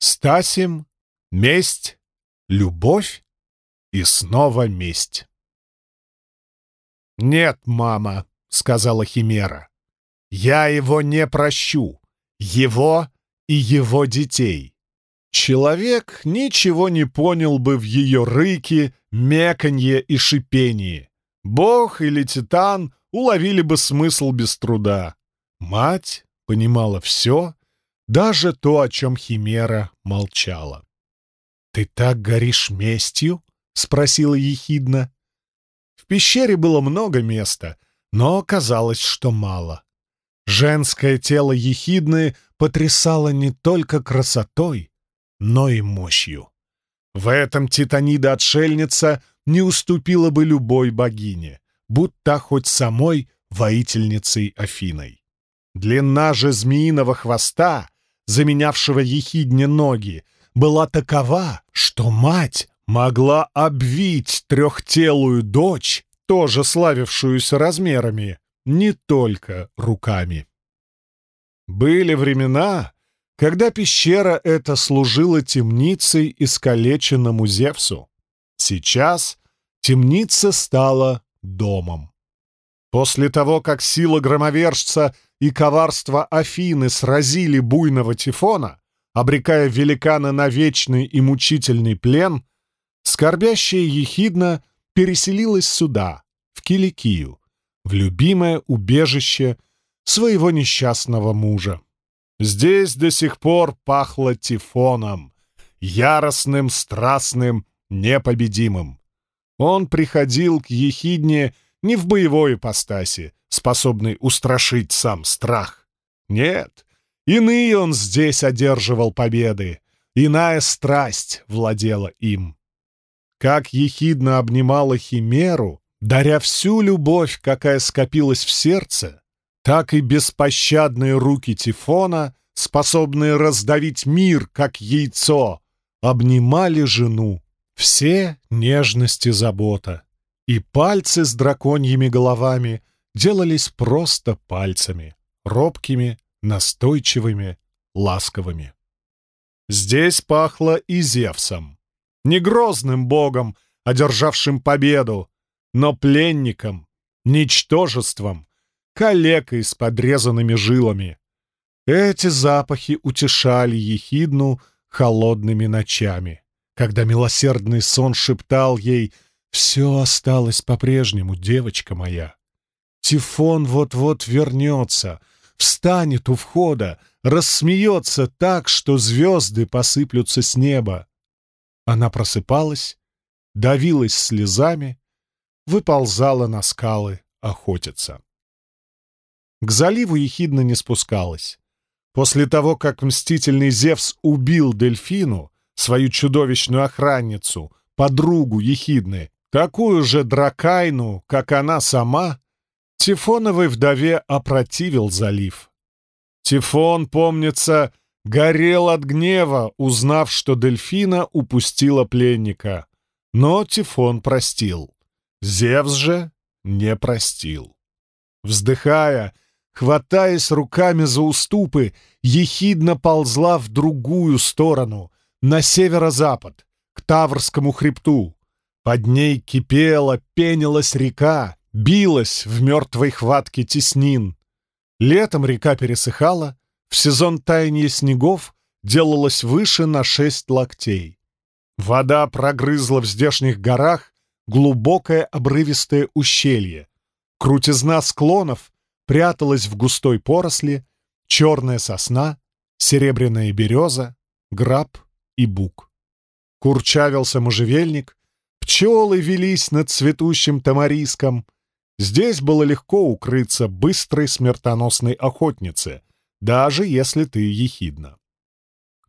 Стасим, месть, любовь и снова месть. «Нет, мама», — сказала Химера, — «я его не прощу, его и его детей». Человек ничего не понял бы в ее рыке, меканье и шипении. Бог или Титан уловили бы смысл без труда. Мать понимала все, даже то, о чем Химера молчала. «Ты так горишь местью?» — спросила ехидно. В пещере было много места, но казалось, что мало. Женское тело ехидны потрясало не только красотой, но и мощью. В этом Титанида-отшельница не уступила бы любой богине, будто хоть самой воительницей Афиной. Длина же змеиного хвоста, заменявшего ехидне ноги, была такова, что мать могла обвить трехтелую дочь, тоже славившуюся размерами, не только руками. Были времена, когда пещера эта служила темницей искалеченному Зевсу. Сейчас темница стала домом. После того, как сила громовержца и коварство Афины сразили буйного Тифона, обрекая великана на вечный и мучительный плен, скорбящая ехидна переселилась сюда, в Киликию, в любимое убежище своего несчастного мужа. Здесь до сих пор пахло Тифоном, яростным, страстным, непобедимым. Он приходил к ехидне не в боевой ипостаси, способной устрашить сам страх. Нет, иные он здесь одерживал победы, иная страсть владела им. Как ехидно обнимала химеру, даря всю любовь, какая скопилась в сердце, так и беспощадные руки Тифона, способные раздавить мир, как яйцо, обнимали жену. Все нежности забота. И пальцы с драконьими головами делались просто пальцами, робкими, настойчивыми, ласковыми. Здесь пахло и Зевсом не грозным богом, одержавшим победу, но пленником, ничтожеством, калекой с подрезанными жилами. Эти запахи утешали ехидну холодными ночами, когда милосердный сон шептал ей «Все осталось по-прежнему, девочка моя». Тифон вот-вот вернется, встанет у входа, рассмеется так, что звезды посыплются с неба. Она просыпалась, давилась слезами, выползала на скалы охотиться. К заливу ехидно не спускалась. После того, как мстительный Зевс убил Дельфину, свою чудовищную охранницу, подругу ехидны, такую же дракайну, как она сама, Тифоновой вдове опротивил залив. Тифон, помнится, горел от гнева, узнав, что Дельфина упустила пленника. Но Тифон простил. Зевс же не простил. Вздыхая, хватаясь руками за уступы, ехидно ползла в другую сторону, на северо-запад, к Таврскому хребту. Под ней кипела, пенилась река, билась в мертвой хватке теснин. Летом река пересыхала, в сезон таяния снегов делалось выше на шесть локтей. Вода прогрызла в здешних горах глубокое обрывистое ущелье. Крутизна склонов пряталась в густой поросли, черная сосна, серебряная береза, граб и бук. Курчавился можжевельник, пчелы велись над цветущим тамариском. Здесь было легко укрыться быстрой смертоносной охотнице, даже если ты ехидна.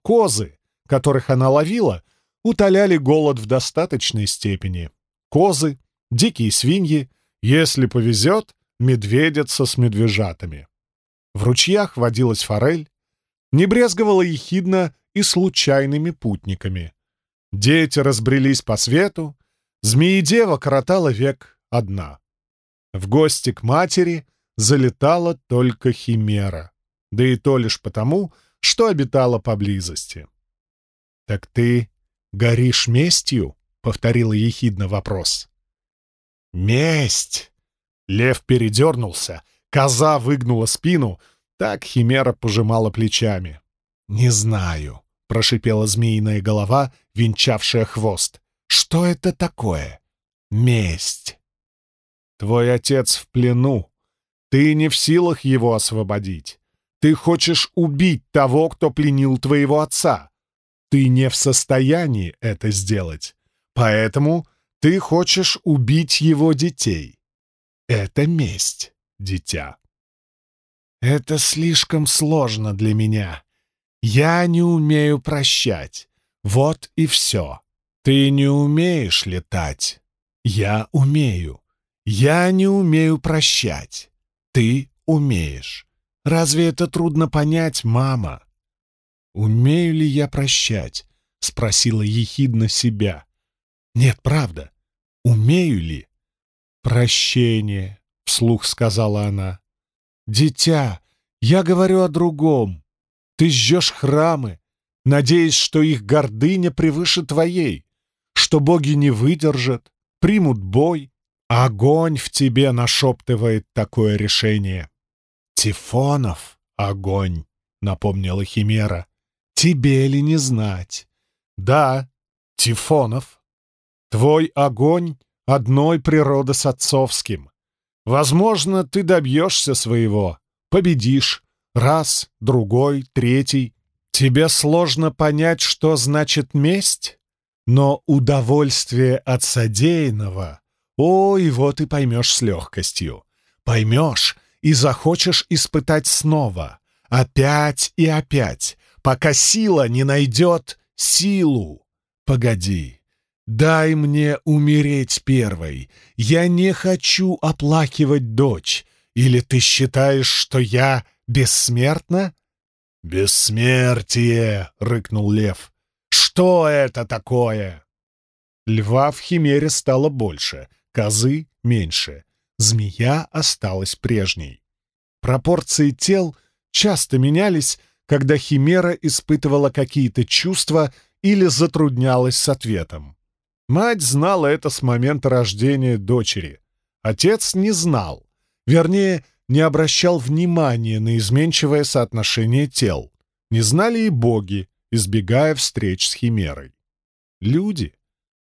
Козы, которых она ловила, утоляли голод в достаточной степени. Козы, дикие свиньи, если повезет, медведица с медвежатами. В ручьях водилась форель, не брезговала ехидно и случайными путниками. Дети разбрелись по свету, змеедева коротала век одна. В гости к матери залетала только химера да и то лишь потому, что обитала поблизости. «Так ты горишь местью?» — повторила ехидно вопрос. «Месть!» Лев передернулся, коза выгнула спину, так Химера пожимала плечами. «Не знаю», — прошипела змеиная голова, венчавшая хвост. «Что это такое? Месть!» «Твой отец в плену. Ты не в силах его освободить. Ты хочешь убить того, кто пленил твоего отца. Ты не в состоянии это сделать. Поэтому ты хочешь убить его детей. Это месть, дитя. Это слишком сложно для меня. Я не умею прощать. Вот и все. Ты не умеешь летать. Я умею. Я не умею прощать. Ты умеешь. Разве это трудно понять, мама? «Умею ли я прощать?» — спросила ехидно себя. «Нет, правда. Умею ли?» «Прощение», — вслух сказала она. «Дитя, я говорю о другом. Ты жжешь храмы, надеясь, что их гордыня превыше твоей, что боги не выдержат, примут бой. Огонь в тебе нашептывает такое решение. Тифонов огонь, напомнила Химера. Тебе ли не знать? Да, Тифонов. Твой огонь одной природы с отцовским. Возможно, ты добьешься своего, победишь. Раз, другой, третий. Тебе сложно понять, что значит месть? Но удовольствие от содеянного, ой, вот и поймешь с легкостью. Поймешь и захочешь испытать снова, опять и опять, пока сила не найдет силу. Погоди, дай мне умереть первой. Я не хочу оплакивать дочь. Или ты считаешь, что я бессмертна? «Бессмертие!» — рыкнул лев. «Что это такое?» Льва в химере стало больше, козы — меньше. Змея осталась прежней. Пропорции тел часто менялись, когда Химера испытывала какие-то чувства или затруднялась с ответом. Мать знала это с момента рождения дочери. Отец не знал. Вернее, не обращал внимания на изменчивое соотношение тел. Не знали и боги, избегая встреч с Химерой. Люди.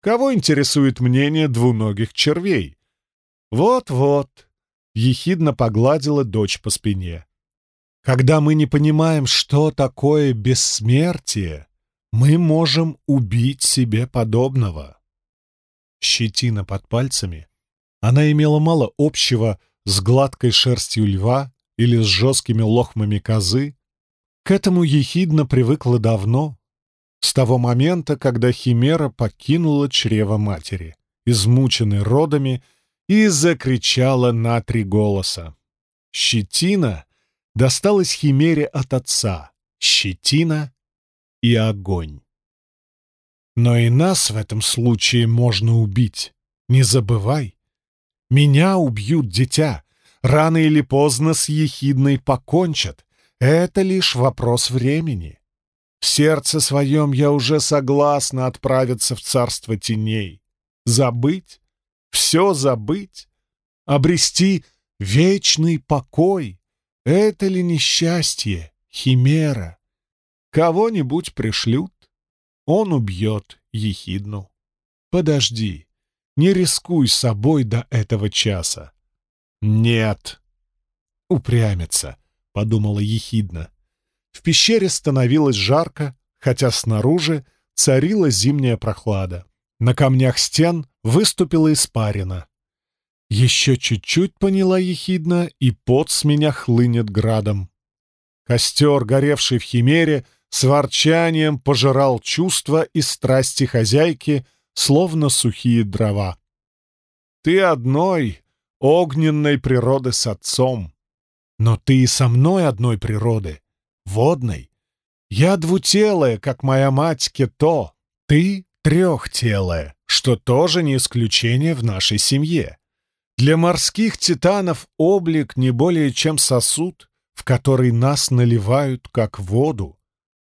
Кого интересует мнение двуногих червей? Вот-вот. Ехидно погладила дочь по спине. Когда мы не понимаем, что такое бессмертие, мы можем убить себе подобного. Щетина под пальцами. Она имела мало общего с гладкой шерстью льва или с жесткими лохмами козы. К этому ехидно привыкла давно, с того момента, когда Химера покинула чрево матери, измученной родами, и закричала на три голоса. Щетина досталась Химере от отца — щетина и огонь. Но и нас в этом случае можно убить. Не забывай. Меня убьют, дитя. Рано или поздно с ехидной покончат. Это лишь вопрос времени. В сердце своем я уже согласна отправиться в царство теней. Забыть? Все забыть? Обрести вечный покой? Это ли несчастье, химера? Кого-нибудь пришлют, он убьет ехидну. Подожди, не рискуй собой до этого часа. Нет. Упрямится, подумала ехидна. В пещере становилось жарко, хотя снаружи царила зимняя прохлада. На камнях стен выступила испарина. Еще чуть-чуть поняла ехидна, и пот с меня хлынет градом. Костер, горевший в химере, с ворчанием пожирал чувства и страсти хозяйки, словно сухие дрова. Ты одной, огненной природы с отцом. Но ты и со мной одной природы, водной. Я двутелая, как моя мать Кето. Ты трехтелая, что тоже не исключение в нашей семье. Для морских титанов облик не более чем сосуд, в который нас наливают как воду.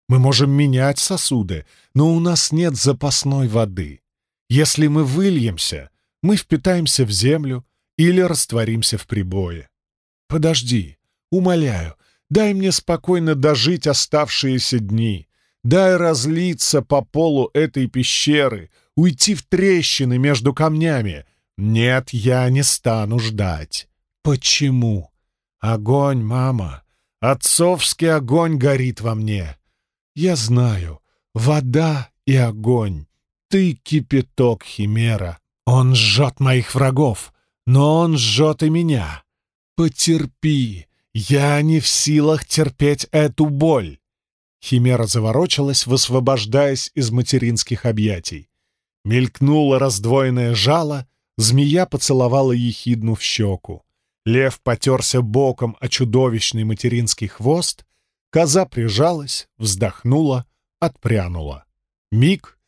Мы можем менять сосуды, но у нас нет запасной воды. Если мы выльемся, мы впитаемся в землю или растворимся в прибое. Подожди, умоляю, дай мне спокойно дожить оставшиеся дни. Дай разлиться по полу этой пещеры, уйти в трещины между камнями. Нет, я не стану ждать. Почему? Огонь, мама, отцовский огонь горит во мне. Я знаю, вода и огонь. Ты кипяток, Химера. Он жжет моих врагов, но он жжет и меня. Потерпи, я не в силах терпеть эту боль. Химера заворочилась, высвобождаясь из материнских объятий. Мелькнуло раздвоенное жало, змея поцеловала ехидну в щеку. Лев потерся боком о чудовищный материнский хвост, коза прижалась, вздохнула, отпрянула. Миг,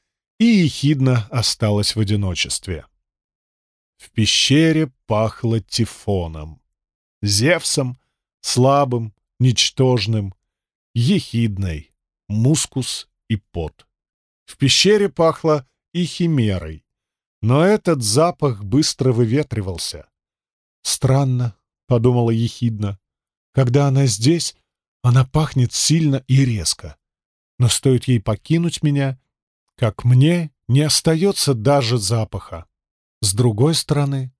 и ехидна осталась в одиночестве. В пещере пахло тифоном. Зевсом, слабым, ничтожным, ехидной, мускус и пот. В пещере пахло и химерой, но этот запах быстро выветривался. «Странно», — подумала ехидна, — «когда она здесь, она пахнет сильно и резко. Но стоит ей покинуть меня, как мне не остается даже запаха. С другой стороны,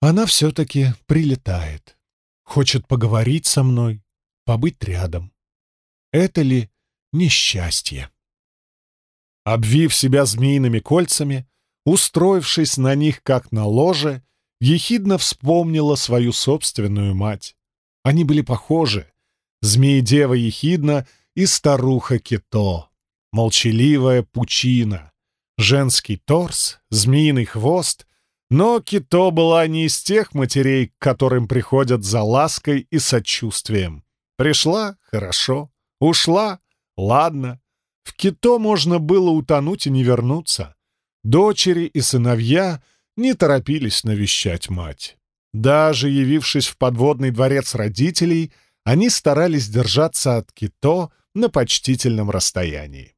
она все-таки прилетает, хочет поговорить со мной, побыть рядом. Это ли несчастье? Обвив себя змеиными кольцами, устроившись на них как на ложе, ехидно вспомнила свою собственную мать. Они были похожи. Змеи-дева ехидна и старуха Кито. Молчаливая пучина. Женский торс, змеиный хвост. Но Кито была не из тех матерей, к которым приходят за лаской и сочувствием. Пришла — хорошо. Ушла? Ладно. В Кито можно было утонуть и не вернуться. Дочери и сыновья не торопились навещать мать. Даже явившись в подводный дворец родителей, они старались держаться от Кито на почтительном расстоянии.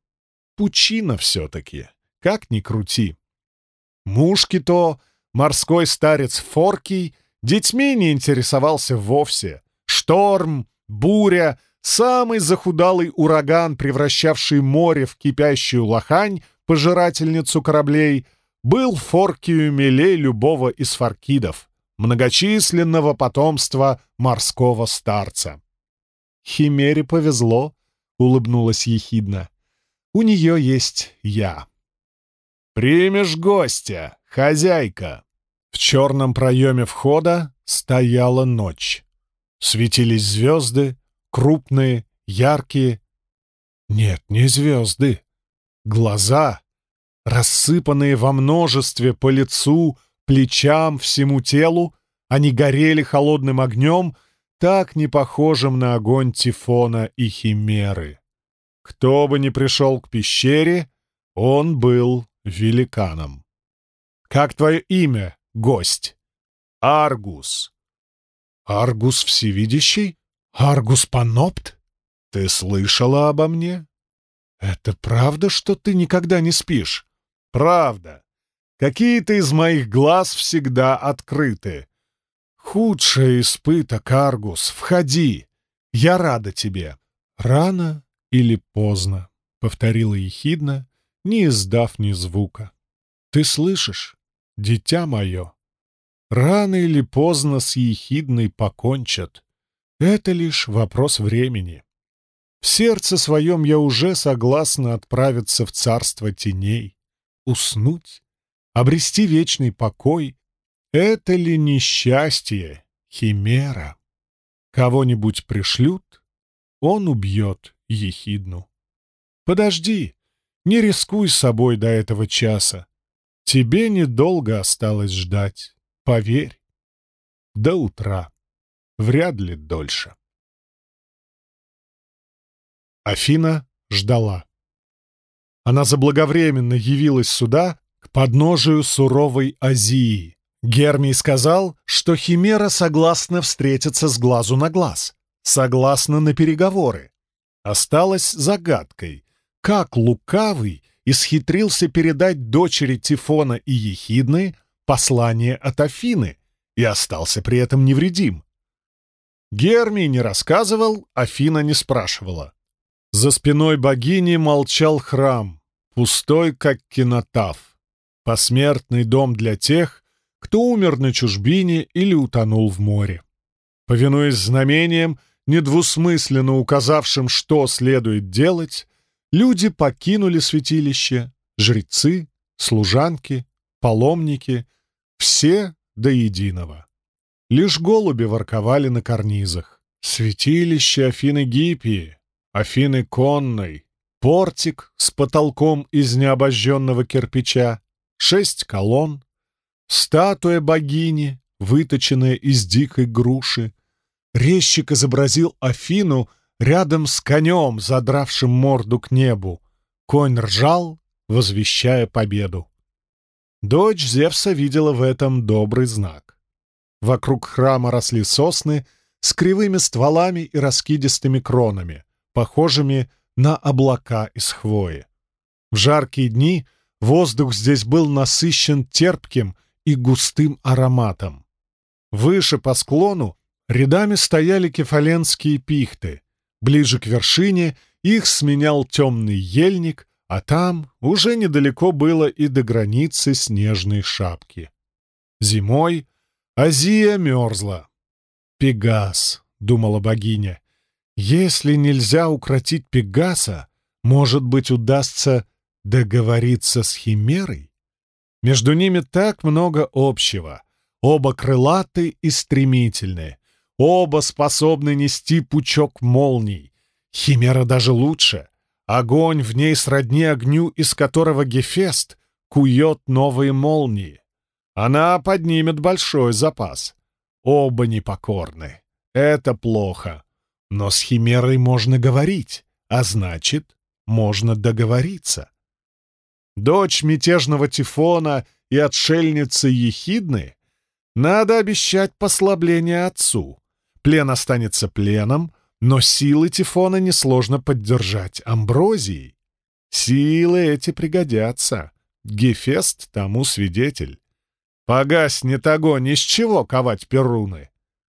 Пучина все-таки, как ни крути. Муж Кито, морской старец Форкий, детьми не интересовался вовсе. Шторм, буря — Самый захудалый ураган, превращавший море в кипящую лохань, пожирательницу кораблей, был Форкию милей любого из фаркидов, многочисленного потомства морского старца. «Химере повезло», — улыбнулась ехидна. «У нее есть я». «Примешь гостя, хозяйка!» В черном проеме входа стояла ночь. Светились звезды, крупные, яркие. Нет, не звезды. Глаза, рассыпанные во множестве по лицу, плечам, всему телу, они горели холодным огнем, так не похожим на огонь Тифона и Химеры. Кто бы ни пришел к пещере, он был великаном. «Как твое имя, гость?» «Аргус». «Аргус Всевидящий?» «Аргус Панопт? Ты слышала обо мне? Это правда, что ты никогда не спишь?» «Правда. Какие-то из моих глаз всегда открыты. Худший испыток, Аргус, входи. Я рада тебе. Рано или поздно?» — повторила ехидна, не издав ни звука. «Ты слышишь, дитя мое? Рано или поздно с ехидной покончат. Это лишь вопрос времени. В сердце своем я уже согласна отправиться в царство теней, уснуть, обрести вечный покой. Это ли несчастье, химера? Кого-нибудь пришлют, он убьет ехидну. Подожди, не рискуй собой до этого часа. Тебе недолго осталось ждать, поверь. До утра вряд ли дольше. Афина ждала. Она заблаговременно явилась сюда, к подножию суровой Азии. Гермий сказал, что Химера согласна встретиться с глазу на глаз, согласна на переговоры. Осталось загадкой, как лукавый исхитрился передать дочери Тифона и Ехидны послание от Афины и остался при этом невредим. Гермий не рассказывал, Афина не спрашивала. За спиной богини молчал храм, пустой, как кинотав, посмертный дом для тех, кто умер на чужбине или утонул в море. Повинуясь знамениям, недвусмысленно указавшим, что следует делать, люди покинули святилище, жрецы, служанки, паломники, все до единого. Лишь голуби ворковали на карнизах. Святилище Афины Гиппии, Афины Конной, портик с потолком из необожженного кирпича, шесть колонн, статуя богини, выточенная из дикой груши, Резчик изобразил Афину рядом с конем, задравшим морду к небу. Конь ржал, возвещая победу. Дочь Зевса видела в этом добрый знак. Вокруг храма росли сосны с кривыми стволами и раскидистыми кронами, похожими на облака из хвои. В жаркие дни воздух здесь был насыщен терпким и густым ароматом. Выше по склону Рядами стояли кефаленские пихты. Ближе к вершине их сменял темный ельник, а там уже недалеко было и до границы снежной шапки. Зимой Азия мерзла. «Пегас», — думала богиня, — «если нельзя укротить Пегаса, может быть, удастся договориться с Химерой? Между ними так много общего. Оба крылаты и стремительные, Оба способны нести пучок молний. Химера даже лучше. Огонь в ней сродни огню, из которого Гефест кует новые молнии. Она поднимет большой запас. Оба непокорны. Это плохо. Но с Химерой можно говорить, а значит, можно договориться. Дочь мятежного Тифона и отшельницы Ехидны надо обещать послабление отцу. Плен останется пленом, но силы Тифона несложно поддержать амброзией. Силы эти пригодятся. Гефест тому свидетель. Погаснет огонь, из чего ковать перуны?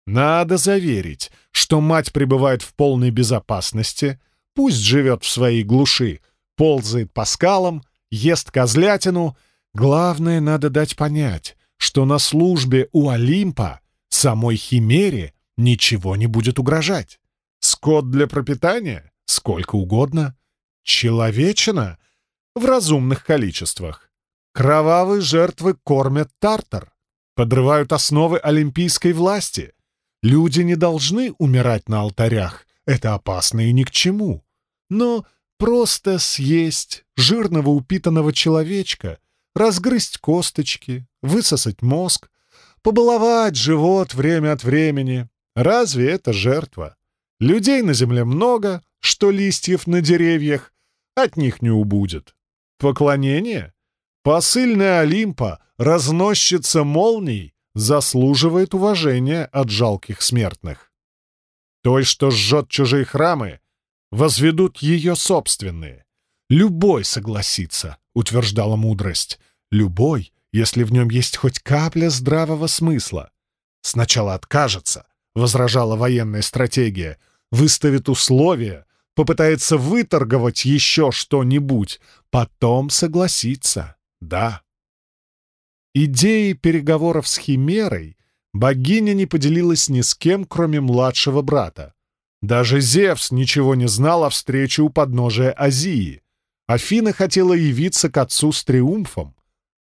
Надо заверить, что мать пребывает в полной безопасности, пусть живет в своей глуши, ползает по скалам, ест козлятину. Главное, надо дать понять, что на службе у Олимпа самой Химере ничего не будет угрожать. Скот для пропитания? Сколько угодно. Человечина? В разумных количествах. Кровавые жертвы кормят тартар, подрывают основы олимпийской власти. Люди не должны умирать на алтарях, это опасно и ни к чему. Но просто съесть жирного упитанного человечка, разгрызть косточки, высосать мозг, побаловать живот время от времени, Разве это жертва? Людей на земле много, что листьев на деревьях, от них не убудет. Поклонение? Посыльная Олимпа, разносчица молний, заслуживает уважения от жалких смертных. Той, что жжет чужие храмы, возведут ее собственные. Любой согласится, утверждала мудрость. Любой, если в нем есть хоть капля здравого смысла. Сначала откажется, — возражала военная стратегия, — выставит условия, попытается выторговать еще что-нибудь, потом согласится. Да. Идеей переговоров с Химерой богиня не поделилась ни с кем, кроме младшего брата. Даже Зевс ничего не знал о встрече у подножия Азии. Афина хотела явиться к отцу с триумфом,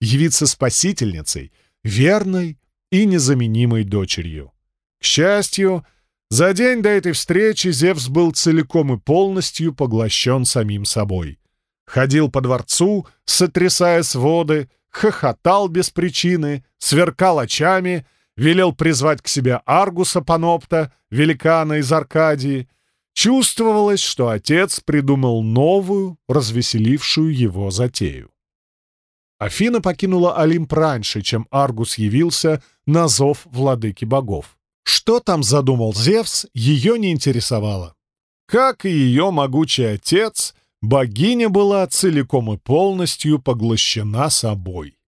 явиться спасительницей, верной и незаменимой дочерью. К счастью, за день до этой встречи Зевс был целиком и полностью поглощен самим собой. Ходил по дворцу, сотрясая своды, хохотал без причины, сверкал очами, велел призвать к себе Аргуса Панопта, великана из Аркадии. Чувствовалось, что отец придумал новую, развеселившую его затею. Афина покинула Олимп раньше, чем Аргус явился на зов владыки богов. Что там задумал Зевс, ее не интересовало. Как и ее могучий отец, богиня была целиком и полностью поглощена собой.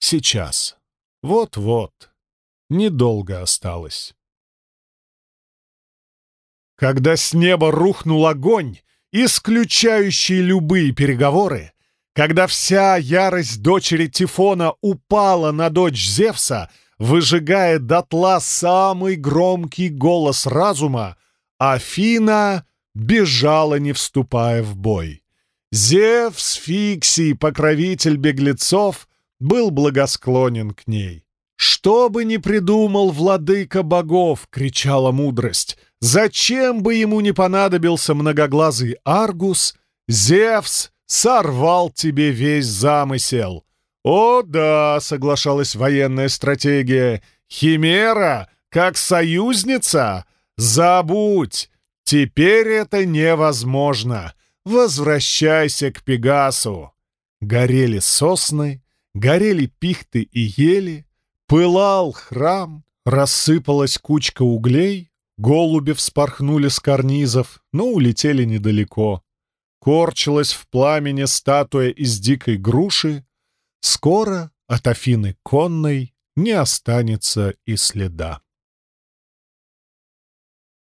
Сейчас. Вот-вот. Недолго осталось. Когда с неба рухнул огонь, исключающий любые переговоры, когда вся ярость дочери Тифона упала на дочь Зевса, выжигая дотла самый громкий голос разума, Афина бежала, не вступая в бой. Зевс, Фиксий, покровитель беглецов, был благосклонен к ней. «Что бы ни придумал владыка богов!» — кричала мудрость. «Зачем бы ему не понадобился многоглазый Аргус? Зевс сорвал тебе весь замысел!» «О да!» — соглашалась военная стратегия. «Химера, как союзница? Забудь! Теперь это невозможно! Возвращайся к Пегасу!» Горели сосны, горели пихты и ели, Пылал храм, рассыпалась кучка углей, голуби вспорхнули с карнизов, но улетели недалеко. Корчилась в пламени статуя из дикой груши. Скоро от Афины конной не останется и следа.